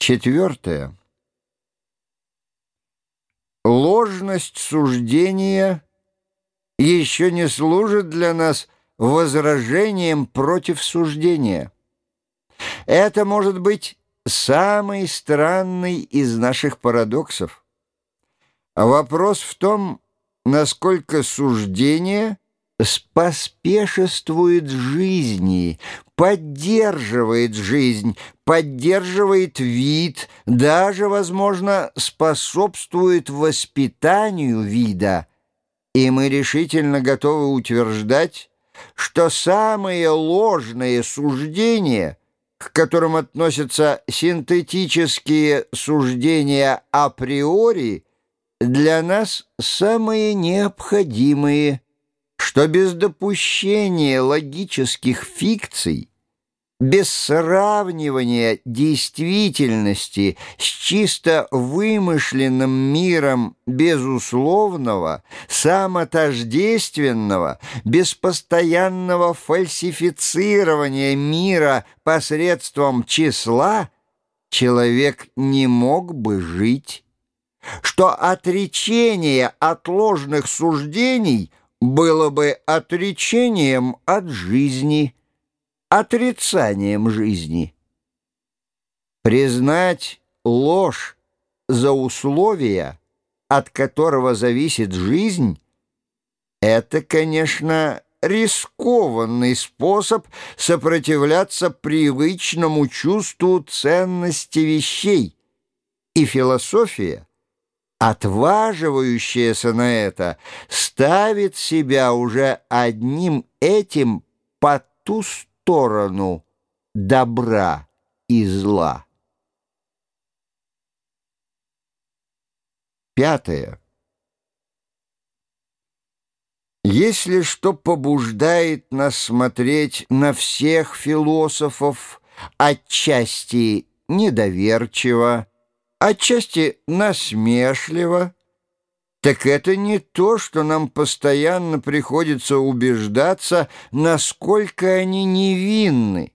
Четвертое. Ложность суждения еще не служит для нас возражением против суждения. Это может быть самый странный из наших парадоксов. Вопрос в том, насколько суждение споспешествует жизни, поддерживает жизнь, поддерживает вид, даже, возможно, способствует воспитанию вида. И мы решительно готовы утверждать, что самые ложные суждения, к которым относятся синтетические суждения априори, для нас самые необходимые, что без допущения логических фикций без сравнивания действительности с чисто вымышленным миром безусловного, самотождественного, без постоянного фальсифицирования мира посредством числа, человек не мог бы жить, что отречение от ложных суждений было бы отречением от жизни – отрицанием жизни. Признать ложь за условия, от которого зависит жизнь, это, конечно, рискованный способ сопротивляться привычному чувству ценности вещей. И философия, отваживающаяся на это, ставит себя уже одним этим по ту сторону, сторону добра и зла. Пятое. Если что побуждает нас смотреть на всех философов отчасти недоверчиво, отчасти насмешливо, так это не то, что нам постоянно приходится убеждаться, насколько они невинны,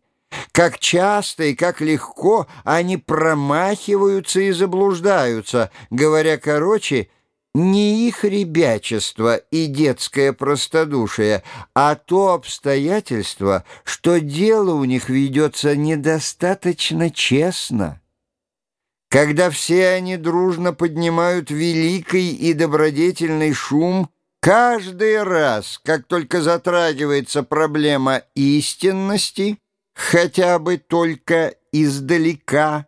как часто и как легко они промахиваются и заблуждаются, говоря короче, не их ребячество и детское простодушие, а то обстоятельство, что дело у них ведется недостаточно честно. Когда все они дружно поднимают великий и добродетельный шум, каждый раз, как только затрагивается проблема истинности, хотя бы только издалека,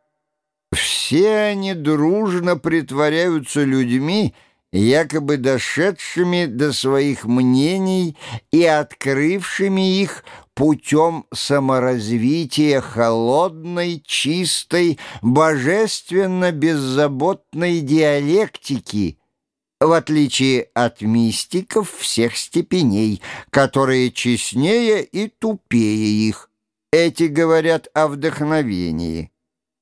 все они дружно притворяются людьми, якобы дошедшими до своих мнений и открывшими их путем саморазвития холодной, чистой, божественно-беззаботной диалектики, в отличие от мистиков всех степеней, которые честнее и тупее их. Эти говорят о вдохновении.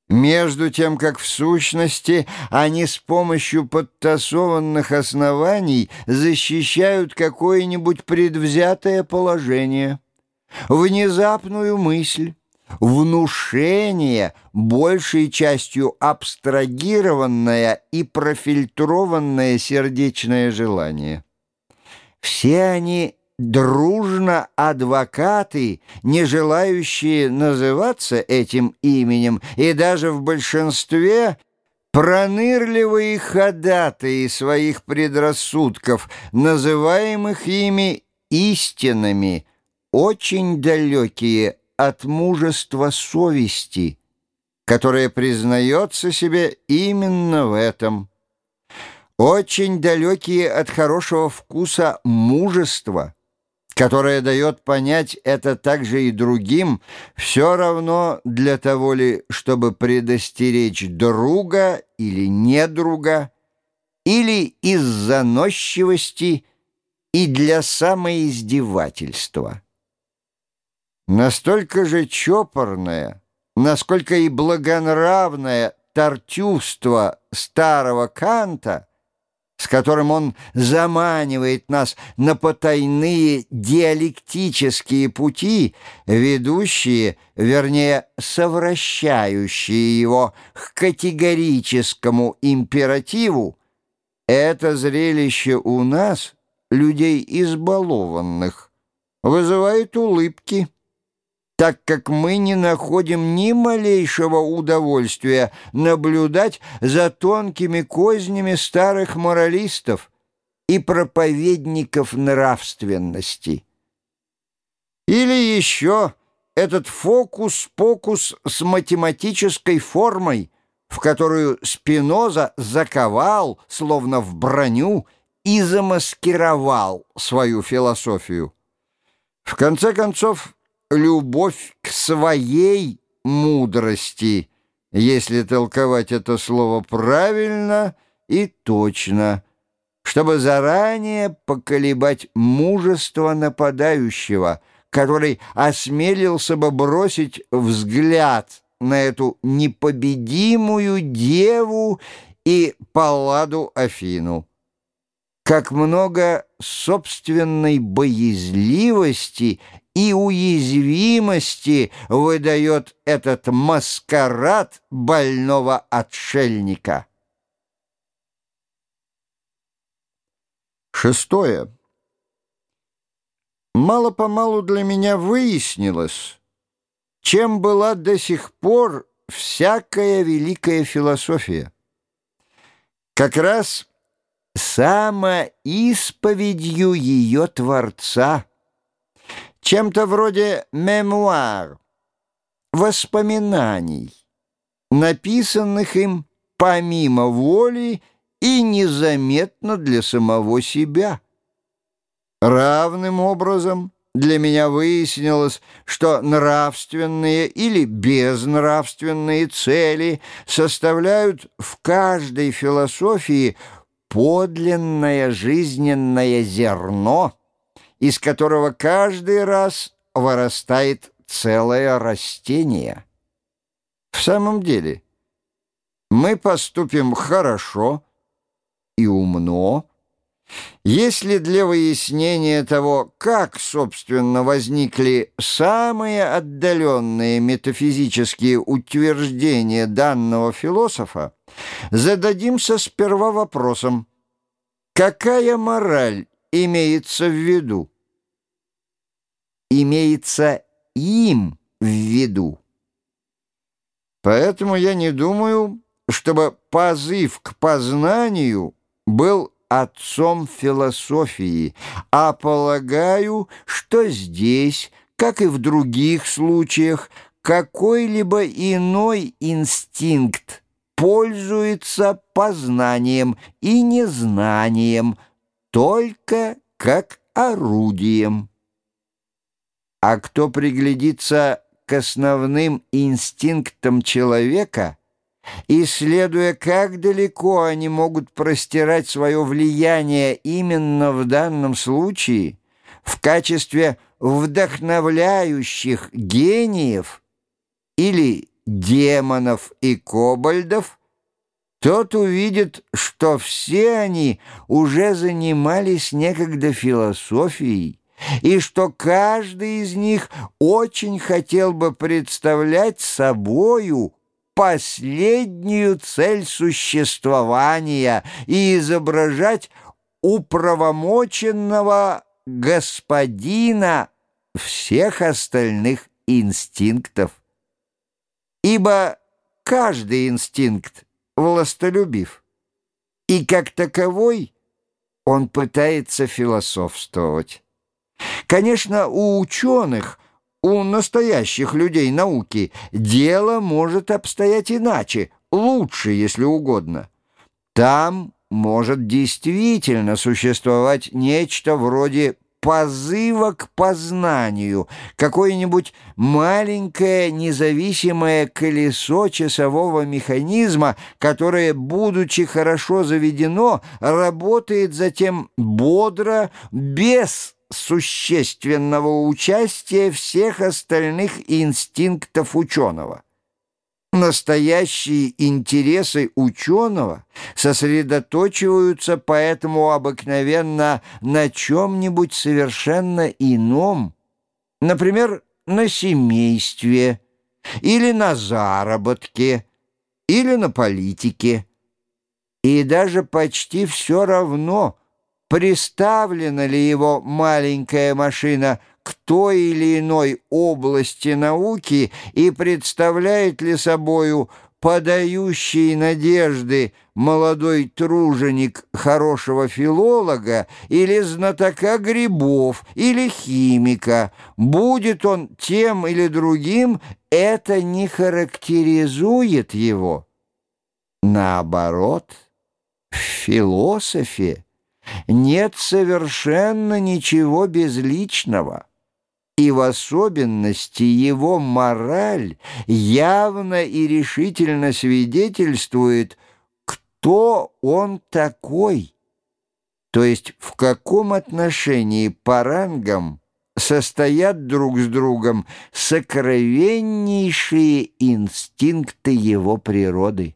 Между тем, как в сущности они с помощью подтасованных оснований защищают какое-нибудь предвзятое положение, внезапную мысль, внушение, большей частью абстрагированное и профильтрованное сердечное желание. Все они дружно адвокаты, не желающие называться этим именем, и даже в большинстве пронырливые ходатаи своих предрассудков, называемых ими истинами, очень далекие от мужества совести, которое признается себе именно в этом. Очень далекие от хорошего вкуса мужества, которая дает понять это также и другим, все равно для того ли, чтобы предостеречь друга или недруга, или из заносчивости и для самоиздевательства. Настолько же чопорное, насколько и благонравное тортюство старого Канта с которым он заманивает нас на потайные диалектические пути, ведущие, вернее, совращающие его к категорическому императиву, это зрелище у нас, людей избалованных, вызывает улыбки так как мы не находим ни малейшего удовольствия наблюдать за тонкими кознями старых моралистов и проповедников нравственности. Или еще этот фокус-покус с математической формой, в которую Спиноза заковал, словно в броню, и замаскировал свою философию. В конце концов, любовь к своей мудрости, если толковать это слово правильно и точно, чтобы заранее поколебать мужество нападающего, который осмелился бы бросить взгляд на эту непобедимую деву и Палладу Афину. Как много собственной боязливости и уязвимости выдает этот маскарад больного отшельника. Шестое. Мало-помалу для меня выяснилось, чем была до сих пор всякая великая философия. Как раз самоисповедью ее Творца — чем-то вроде мемуар, воспоминаний, написанных им помимо воли и незаметно для самого себя. Равным образом для меня выяснилось, что нравственные или безнравственные цели составляют в каждой философии подлинное жизненное зерно — из которого каждый раз вырастает целое растение. В самом деле, мы поступим хорошо и умно, если для выяснения того, как, собственно, возникли самые отдаленные метафизические утверждения данного философа, зададимся сперва вопросом, какая мораль имеется в виду? Имеется им в виду. Поэтому я не думаю, чтобы позыв к познанию был отцом философии, а полагаю, что здесь, как и в других случаях, какой-либо иной инстинкт пользуется познанием и незнанием, только как орудием. А кто приглядится к основным инстинктам человека, исследуя, как далеко они могут простирать свое влияние именно в данном случае, в качестве вдохновляющих гениев или демонов и кобальдов, тот увидит, что все они уже занимались некогда философией, и что каждый из них очень хотел бы представлять собою последнюю цель существования и изображать управомоченного господина всех остальных инстинктов. Ибо каждый инстинкт властолюбив, и как таковой он пытается философствовать. Конечно, у ученых, у настоящих людей науки дело может обстоять иначе, лучше, если угодно. Там может действительно существовать нечто вроде позыва к познанию, какое-нибудь маленькое независимое колесо часового механизма, которое, будучи хорошо заведено, работает затем бодро, без существенного участия всех остальных инстинктов ученого. Настоящие интересы ученого сосредоточиваются поэтому обыкновенно на чем-нибудь совершенно ином, например, на семействе, или на заработке, или на политике. И даже почти все равно, приставлена ли его маленькая машина к той или иной области науки и представляет ли собою подающий надежды молодой труженик хорошего филолога или знатока грибов или химика, будет он тем или другим, это не характеризует его. Наоборот, в философе нет совершенно ничего безличного и в особенности его мораль явно и решительно свидетельствует, кто он такой, то есть в каком отношении по рангам состоят друг с другом сокровеннейшие инстинкты его природы.